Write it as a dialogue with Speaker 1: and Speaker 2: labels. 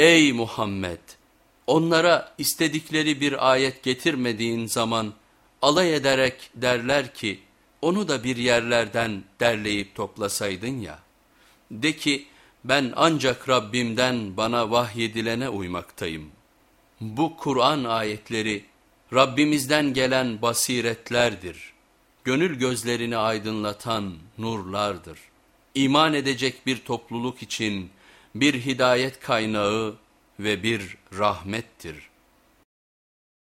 Speaker 1: Ey Muhammed! Onlara istedikleri bir ayet getirmediğin zaman alay ederek derler ki onu da bir yerlerden derleyip toplasaydın ya. De ki ben ancak Rabbimden bana vahyedilene uymaktayım. Bu Kur'an ayetleri Rabbimizden gelen basiretlerdir. Gönül gözlerini aydınlatan nurlardır. İman edecek bir topluluk için bir hidayet kaynağı ve bir rahmettir.